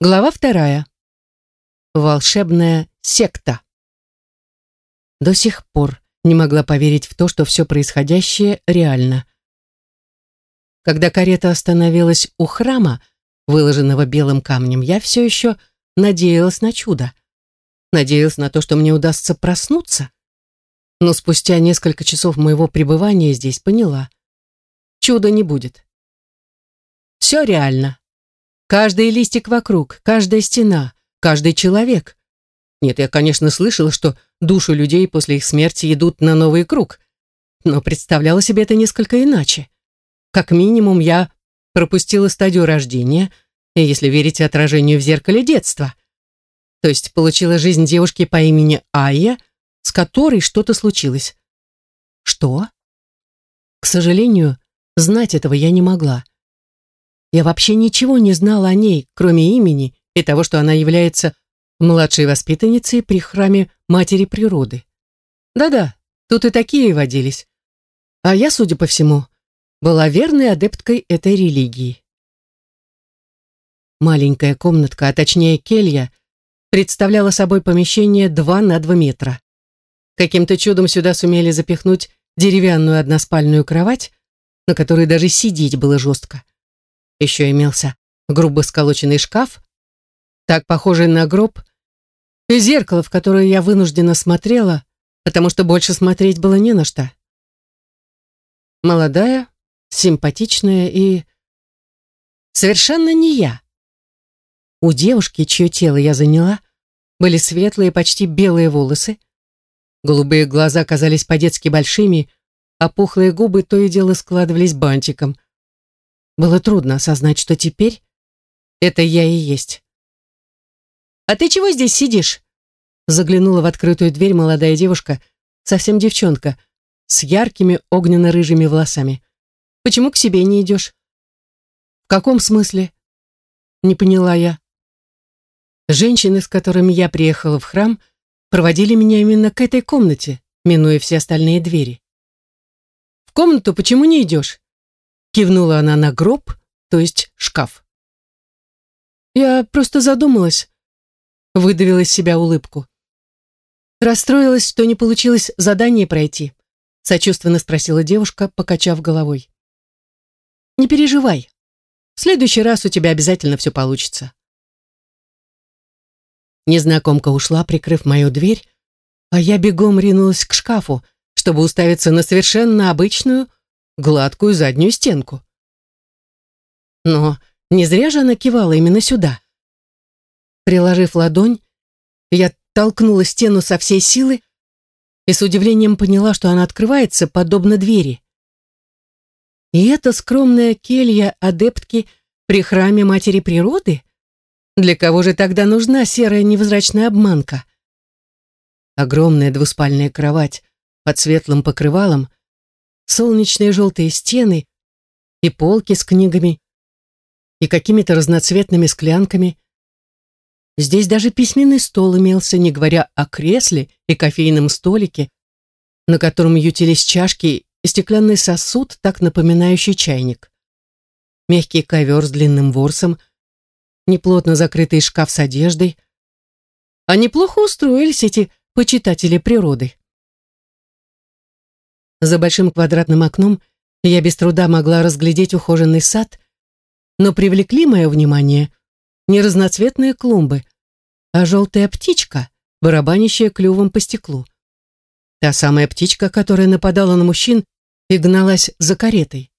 Глава вторая. Волшебная секта. До сих пор не могла поверить в то, что все происходящее реально. Когда карета остановилась у храма, выложенного белым камнем, я все еще надеялась на чудо. Надеялась на то, что мне удастся проснуться. Но спустя несколько часов моего пребывания здесь поняла. Чуда не будет. Все реально. Каждый листик вокруг, каждая стена, каждый человек. Нет, я, конечно, слышала, что души людей после их смерти идут на новый круг, но представляла себе это несколько иначе. Как минимум, я пропустила стадию рождения, если верить отражению в зеркале детства. То есть получила жизнь девушки по имени Айя, с которой что-то случилось. Что? К сожалению, знать этого я не могла. Я вообще ничего не знала о ней, кроме имени и того, что она является младшей воспитанницей при храме Матери Природы. Да-да, тут и такие водились. А я, судя по всему, была верной адепткой этой религии. Маленькая комнатка, а точнее келья, представляла собой помещение 2 на 2 метра. Каким-то чудом сюда сумели запихнуть деревянную односпальную кровать, на которой даже сидеть было жестко. Еще имелся грубо сколоченный шкаф, так похожий на гроб, и зеркало, в которое я вынуждена смотрела, потому что больше смотреть было не на что. Молодая, симпатичная и... Совершенно не я. У девушки, чье тело я заняла, были светлые, почти белые волосы, голубые глаза казались по-детски большими, а пухлые губы то и дело складывались бантиком — было трудно осознать, что теперь это я и есть. «А ты чего здесь сидишь?» Заглянула в открытую дверь молодая девушка, совсем девчонка, с яркими огненно-рыжими волосами. «Почему к себе не идешь?» «В каком смысле?» Не поняла я. Женщины, с которыми я приехала в храм, проводили меня именно к этой комнате, минуя все остальные двери. «В комнату почему не идешь?» Кивнула она на гроб, то есть шкаф. Я просто задумалась. Выдавила из себя улыбку. Расстроилась, что не получилось задание пройти. Сочувственно спросила девушка, покачав головой. Не переживай. В следующий раз у тебя обязательно все получится. Незнакомка ушла, прикрыв мою дверь, а я бегом ринулась к шкафу, чтобы уставиться на совершенно обычную, гладкую заднюю стенку. Но не зря же она кивала именно сюда. Приложив ладонь, я толкнула стену со всей силы и с удивлением поняла, что она открывается подобно двери. И это скромная келья адептки при храме Матери Природы? Для кого же тогда нужна серая невзрачная обманка? Огромная двуспальная кровать под светлым покрывалом солнечные желтые стены и полки с книгами и какими-то разноцветными склянками. Здесь даже письменный стол имелся, не говоря о кресле и кофейном столике, на котором ютились чашки и стеклянный сосуд, так напоминающий чайник. Мягкий ковер с длинным ворсом, неплотно закрытый шкаф с одеждой. А неплохо устроились эти почитатели природы. За большим квадратным окном я без труда могла разглядеть ухоженный сад, но привлекли мое внимание не разноцветные клумбы, а желтая птичка, барабанящая клювом по стеклу. Та самая птичка, которая нападала на мужчин и гналась за каретой.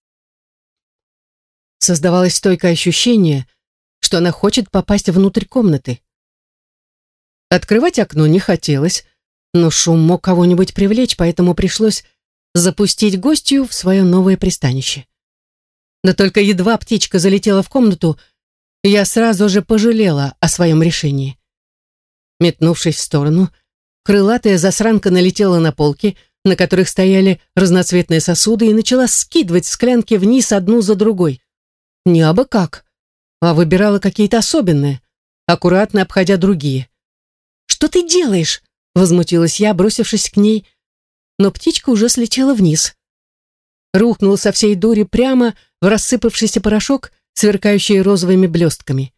Создавалось стойкое ощущение, что она хочет попасть внутрь комнаты. Открывать окно не хотелось, но шум мог кого-нибудь привлечь, поэтому пришлось запустить гостью в свое новое пристанище. Да только едва птичка залетела в комнату, я сразу же пожалела о своем решении. Метнувшись в сторону, крылатая засранка налетела на полки, на которых стояли разноцветные сосуды, и начала скидывать склянки вниз одну за другой. Не абы как, а выбирала какие-то особенные, аккуратно обходя другие. «Что ты делаешь?» — возмутилась я, бросившись к ней — но птичка уже слетела вниз. Рухнула со всей дури прямо в рассыпавшийся порошок, сверкающий розовыми блестками.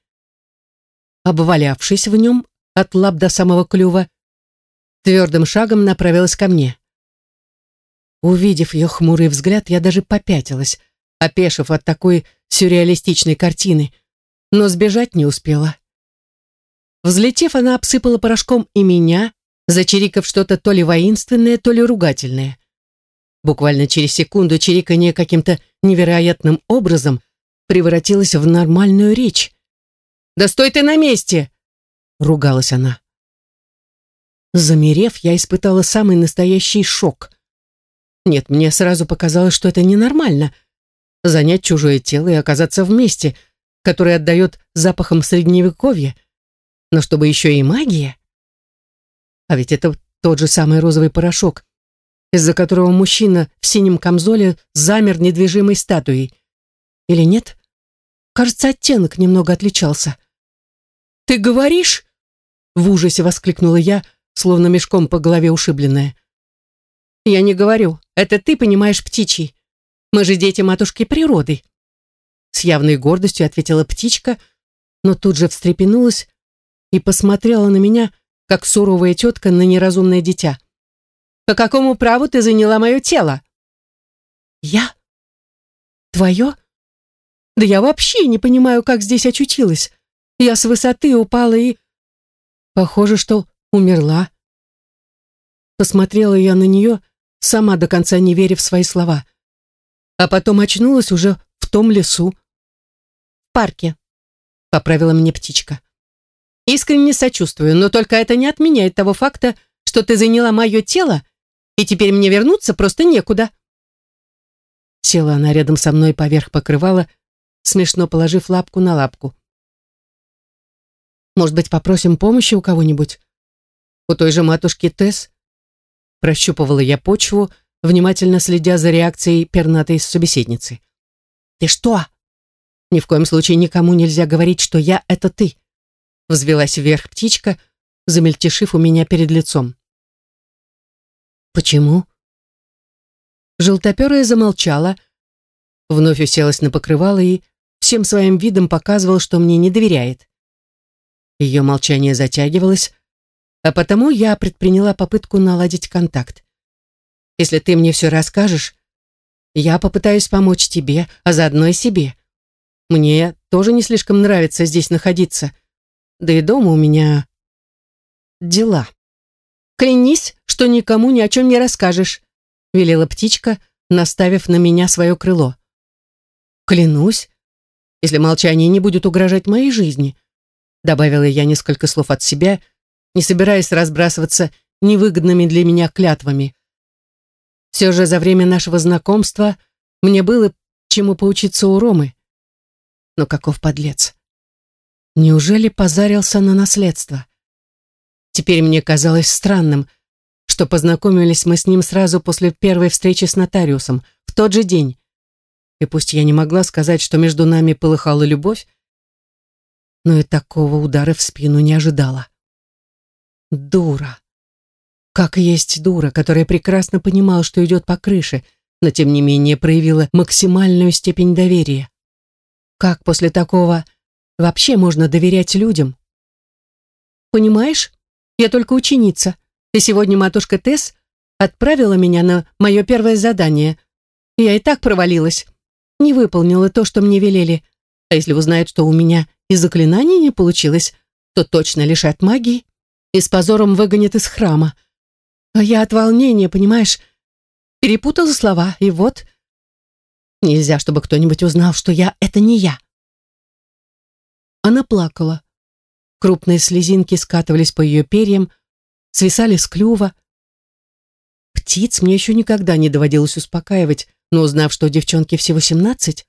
обвалявшись в нем от лап до самого клюва, твердым шагом направилась ко мне. Увидев ее хмурый взгляд, я даже попятилась, опешив от такой сюрреалистичной картины, но сбежать не успела. Взлетев, она обсыпала порошком и меня, зачирикав что-то то ли воинственное, то ли ругательное. Буквально через секунду чириканье каким-то невероятным образом превратилось в нормальную речь. «Да стой ты на месте!» — ругалась она. Замерев, я испытала самый настоящий шок. Нет, мне сразу показалось, что это ненормально. Занять чужое тело и оказаться вместе, которое отдает запахом средневековья. Но чтобы еще и магия. А ведь это тот же самый розовый порошок, из-за которого мужчина в синем камзоле замер недвижимой статуей. Или нет? Кажется, оттенок немного отличался. «Ты говоришь?» В ужасе воскликнула я, словно мешком по голове ушибленная. «Я не говорю. Это ты понимаешь птичий. Мы же дети матушки природы». С явной гордостью ответила птичка, но тут же встрепенулась и посмотрела на меня, как суровая тетка на неразумное дитя. «По какому праву ты заняла мое тело?» «Я? Твое? Да я вообще не понимаю, как здесь очутилась. Я с высоты упала и... Похоже, что умерла. Посмотрела я на нее, сама до конца не веря в свои слова. А потом очнулась уже в том лесу. В парке, поправила мне птичка. Искренне сочувствую, но только это не отменяет того факта, что ты заняла мое тело, и теперь мне вернуться просто некуда. Села она рядом со мной поверх покрывала, смешно положив лапку на лапку. Может быть, попросим помощи у кого-нибудь? У той же матушки Тесс? Прощупывала я почву, внимательно следя за реакцией пернатой собеседницы. «Ты что?» «Ни в коем случае никому нельзя говорить, что я — это ты!» Взвелась вверх птичка, замельтешив у меня перед лицом. «Почему?» Желтоперая замолчала, вновь уселась на покрывало и всем своим видом показывал, что мне не доверяет. Ее молчание затягивалось, а потому я предприняла попытку наладить контакт. Если ты мне все расскажешь, я попытаюсь помочь тебе, а заодно и себе. Мне тоже не слишком нравится здесь находиться. Да и дома у меня дела. Клянись, что никому ни о чем не расскажешь, велела птичка, наставив на меня свое крыло. Клянусь, если молчание не будет угрожать моей жизни, добавила я несколько слов от себя не собираясь разбрасываться невыгодными для меня клятвами. Все же за время нашего знакомства мне было чему поучиться у Ромы. Но каков подлец. Неужели позарился на наследство? Теперь мне казалось странным, что познакомились мы с ним сразу после первой встречи с нотариусом, в тот же день. И пусть я не могла сказать, что между нами полыхала любовь, но и такого удара в спину не ожидала. Дура. Как есть дура, которая прекрасно понимала, что идет по крыше, но тем не менее проявила максимальную степень доверия. Как после такого вообще можно доверять людям? Понимаешь, я только ученица, и сегодня матушка Тесс отправила меня на мое первое задание. Я и так провалилась. Не выполнила то, что мне велели. А если узнают, что у меня и заклинание не получилось, то точно лишат магии и с позором выгонят из храма. А я от волнения, понимаешь, перепутала слова, и вот... Нельзя, чтобы кто-нибудь узнал, что я — это не я. Она плакала. Крупные слезинки скатывались по ее перьям, свисали с клюва. Птиц мне еще никогда не доводилось успокаивать, но узнав, что девчонке всего семнадцать,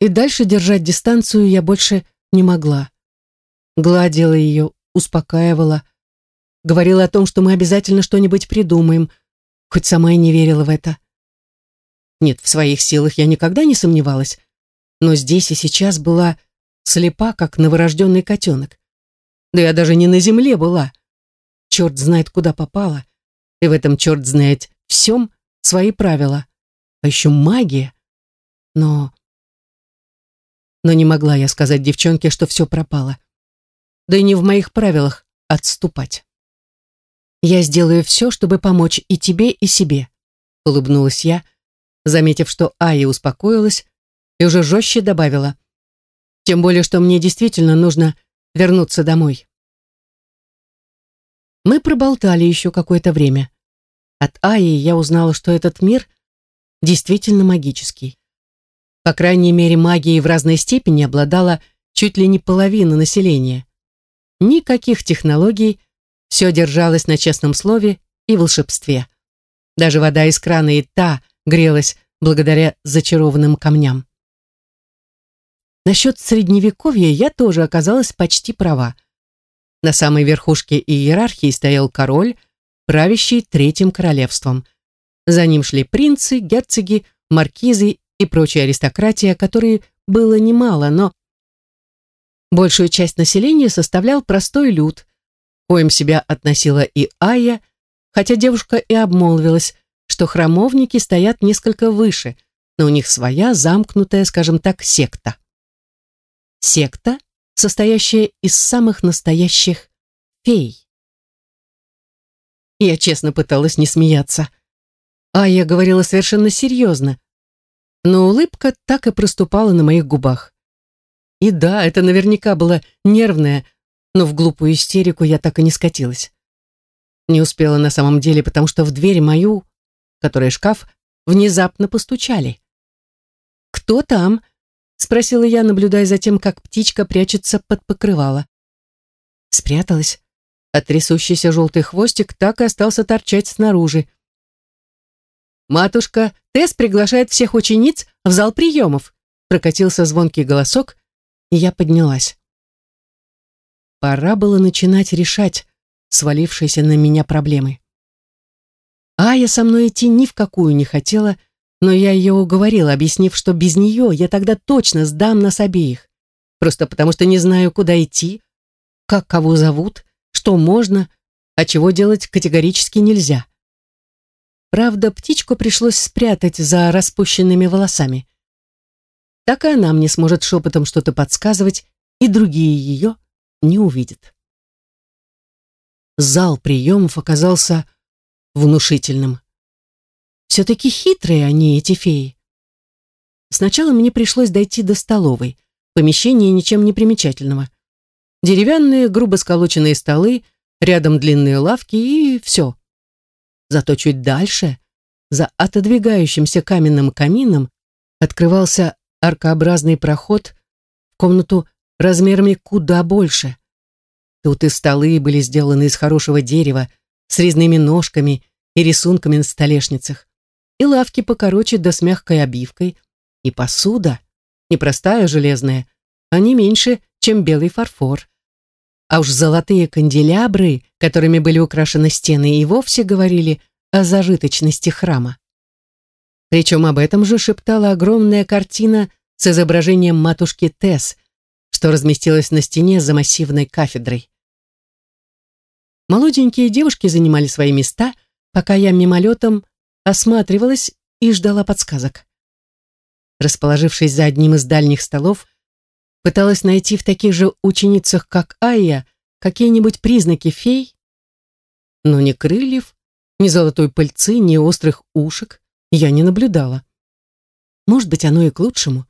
и дальше держать дистанцию я больше не могла. Гладила ее, успокаивала, говорила о том, что мы обязательно что-нибудь придумаем, хоть сама и не верила в это. Нет, в своих силах я никогда не сомневалась, но здесь и сейчас была слепа, как новорожденный котенок. Да я даже не на земле была. Черт знает, куда попала. И в этом черт знает всем свои правила. А еще магия. Но... Но не могла я сказать девчонке, что все пропало. да и не в моих правилах отступать. «Я сделаю все, чтобы помочь и тебе, и себе», — улыбнулась я, заметив, что Ая успокоилась и уже жестче добавила. «Тем более, что мне действительно нужно вернуться домой». Мы проболтали еще какое-то время. От Аи я узнала, что этот мир действительно магический. По крайней мере, магией в разной степени обладала чуть ли не половина населения. Никаких технологий, все держалось на честном слове и волшебстве. Даже вода из крана и та грелась благодаря зачарованным камням. Насчет средневековья я тоже оказалась почти права. На самой верхушке иерархии стоял король, правящий Третьим королевством. За ним шли принцы, герцоги, маркизы и прочая аристократия, которой было немало, но большую часть населения составлял простой люд, коим себя относила и Ая, хотя девушка и обмолвилась, что храмовники стоят несколько выше, но у них своя замкнутая, скажем так, секта. Секта, состоящая из самых настоящих фей. Я честно пыталась не смеяться. Ая говорила совершенно серьезно, но улыбка так и проступала на моих губах. И да, это наверняка было нервное, но в глупую истерику я так и не скатилась. Не успела на самом деле, потому что в дверь мою, которая шкаф, внезапно постучали. «Кто там?» — спросила я, наблюдая за тем, как птичка прячется под покрывало. Спряталась, а трясущийся желтый хвостик так и остался торчать снаружи. «Матушка, Тесс приглашает всех учениц в зал приемов», прокатился звонкий голосок, и я поднялась. Пора было начинать решать свалившиеся на меня проблемы. Ая со мной идти ни в какую не хотела, но я ее уговорила, объяснив, что без нее я тогда точно сдам нас обеих. Просто потому что не знаю, куда идти, как кого зовут, что можно, а чего делать категорически нельзя. Правда, птичку пришлось спрятать за распущенными волосами. Так и она мне сможет шепотом что-то подсказывать, и другие ее не увидит. Зал приемов оказался внушительным. Все-таки хитрые они, эти феи. Сначала мне пришлось дойти до столовой, помещения ничем не примечательного. Деревянные, грубо сколоченные столы, рядом длинные лавки и все. Зато чуть дальше, за отодвигающимся каменным камином, открывался аркообразный проход в комнату размерами куда больше. Тут и столы были сделаны из хорошего дерева, с резными ножками и рисунками на столешницах, и лавки покороче да с мягкой обивкой, и посуда, не простая железная, а не меньше, чем белый фарфор. А уж золотые канделябры, которыми были украшены стены, и вовсе говорили о зажиточности храма. Причем об этом же шептала огромная картина с изображением матушки Тесс, что разместилась на стене за массивной кафедрой. Молоденькие девушки занимали свои места, пока я мимолетом осматривалась и ждала подсказок. Расположившись за одним из дальних столов, пыталась найти в таких же ученицах, как Айя, какие-нибудь признаки фей, но ни крыльев, ни золотой пыльцы, ни острых ушек я не наблюдала. Может быть, оно и к лучшему.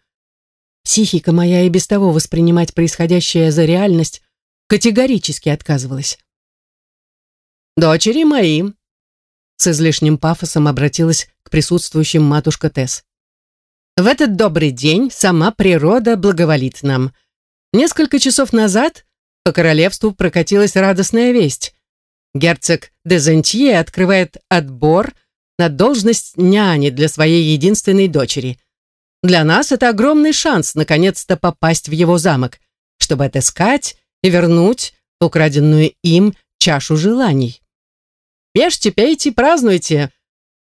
Психика моя и без того воспринимать происходящее за реальность категорически отказывалась. «Дочери мои!» С излишним пафосом обратилась к присутствующим матушка Тесс. «В этот добрый день сама природа благоволит нам. Несколько часов назад по королевству прокатилась радостная весть. Герцог де Зентье открывает отбор на должность няни для своей единственной дочери – для нас это огромный шанс наконец-то попасть в его замок, чтобы отыскать и вернуть украденную им чашу желаний. Ешьте, пейте, празднуйте.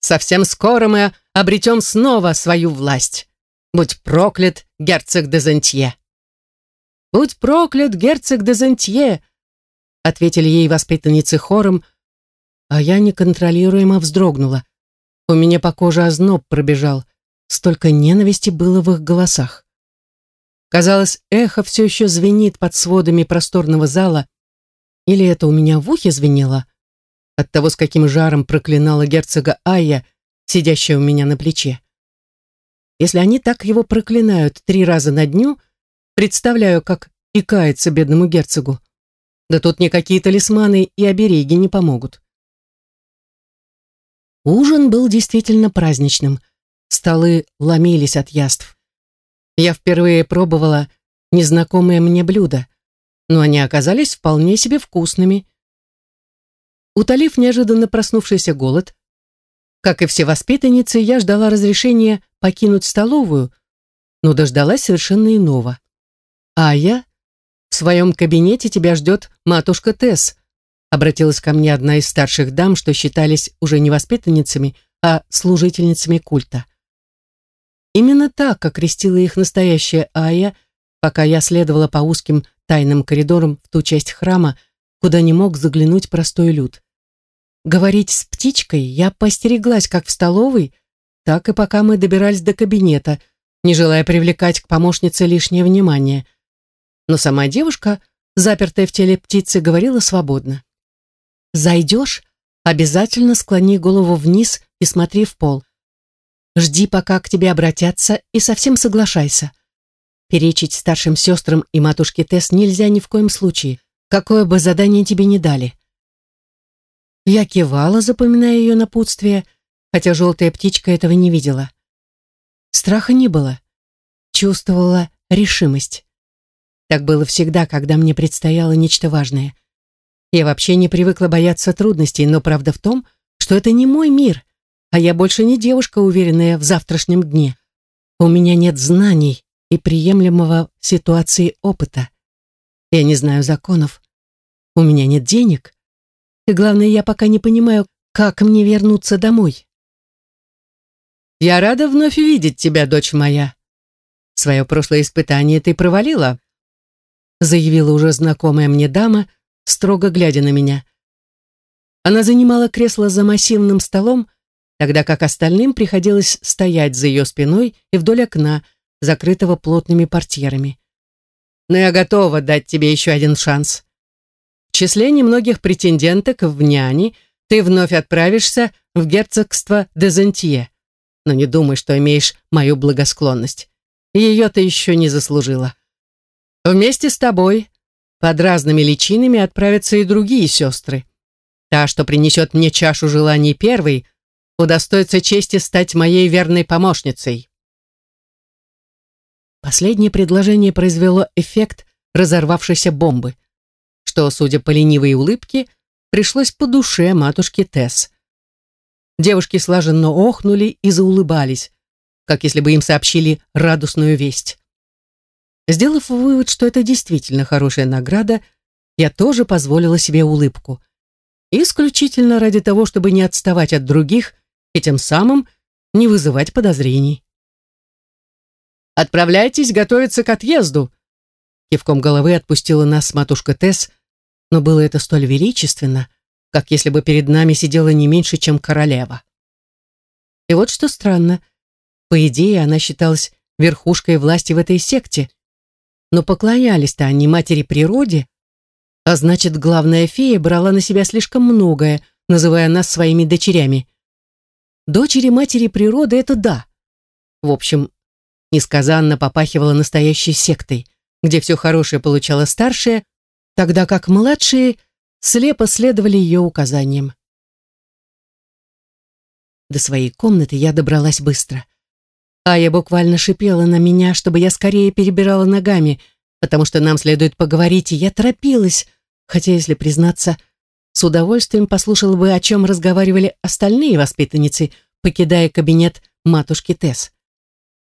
Совсем скоро мы обретем снова свою власть. Будь проклят герцог де Зентье. Будь проклят герцог де Зентье, ответили ей воспитанницы хором, а я неконтролируемо вздрогнула. У меня по коже озноб пробежал. Столько ненависти было в их голосах. Казалось, эхо все еще звенит под сводами просторного зала, или это у меня в ухе звенело? От того, с каким жаром проклинала герцога Айя, сидящая у меня на плече. Если они так его проклинают три раза на дню, представляю, как и бедному герцогу. Да тут никакие талисманы и обереги не помогут. Ужин был действительно праздничным. Столы ломились от яств. Я впервые пробовала незнакомые мне блюда, но они оказались вполне себе вкусными. Утолив неожиданно проснувшийся голод, как и все воспитанницы, я ждала разрешения покинуть столовую, но дождалась совершенно иного. А я в своем кабинете тебя ждет матушка Тесс, обратилась ко мне одна из старших дам, что считались уже не воспитанницами, а служительницами культа. Именно так окрестила их настоящая Ая, пока я следовала по узким тайным коридорам в ту часть храма, куда не мог заглянуть простой люд. Говорить с птичкой я постереглась как в столовой, так и пока мы добирались до кабинета, не желая привлекать к помощнице лишнее внимание. Но сама девушка, запертая в теле птицы, говорила свободно. «Зайдешь, обязательно склони голову вниз и смотри в пол. Жди, пока к тебе обратятся, и совсем соглашайся. Перечить старшим сестрам и матушке Тесс нельзя ни в коем случае, какое бы задание тебе ни дали. Я кивала, запоминая ее напутствие, хотя желтая птичка этого не видела. Страха не было. Чувствовала решимость. Так было всегда, когда мне предстояло нечто важное. Я вообще не привыкла бояться трудностей, но правда в том, что это не мой мир, а я больше не девушка, уверенная в завтрашнем дне. У меня нет знаний и приемлемого ситуации опыта. Я не знаю законов. У меня нет денег. И главное, я пока не понимаю, как мне вернуться домой. Я рада вновь видеть тебя, дочь моя. Свое прошлое испытание ты провалила, заявила уже знакомая мне дама, строго глядя на меня. Она занимала кресло за массивным столом, тогда как остальным приходилось стоять за ее спиной и вдоль окна, закрытого плотными портьерами. «Но я готова дать тебе еще один шанс. В числе немногих претенденток в няни ты вновь отправишься в герцогство Дезентье, но не думай, что имеешь мою благосклонность. Ее ты еще не заслужила. Вместе с тобой под разными личинами отправятся и другие сестры. Та, что принесет мне чашу желаний первой, удостоится чести стать моей верной помощницей. Последнее предложение произвело эффект разорвавшейся бомбы, что, судя по ленивой улыбке, пришлось по душе матушке Тесс. Девушки слаженно охнули и заулыбались, как если бы им сообщили радостную весть. Сделав вывод, что это действительно хорошая награда, я тоже позволила себе улыбку. Исключительно ради того, чтобы не отставать от других и тем самым не вызывать подозрений. «Отправляйтесь готовиться к отъезду!» Кивком головы отпустила нас матушка Тесс, но было это столь величественно, как если бы перед нами сидела не меньше, чем королева. И вот что странно, по идее она считалась верхушкой власти в этой секте, но поклонялись-то они матери природе, а значит, главная фея брала на себя слишком многое, называя нас своими дочерями. Дочери матери природы — это да. В общем, несказанно попахивала настоящей сектой, где все хорошее получала старшая, тогда как младшие слепо следовали ее указаниям. До своей комнаты я добралась быстро. А я буквально шипела на меня, чтобы я скорее перебирала ногами, потому что нам следует поговорить, и я торопилась, хотя, если признаться, с удовольствием послушала бы, о чем разговаривали остальные воспитанницы, покидая кабинет матушки Тесс.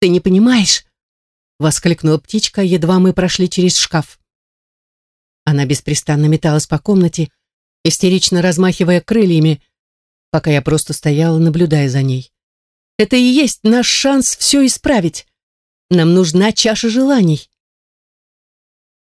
«Ты не понимаешь?» — воскликнула птичка, едва мы прошли через шкаф. Она беспрестанно металась по комнате, истерично размахивая крыльями, пока я просто стояла, наблюдая за ней. «Это и есть наш шанс все исправить. Нам нужна чаша желаний.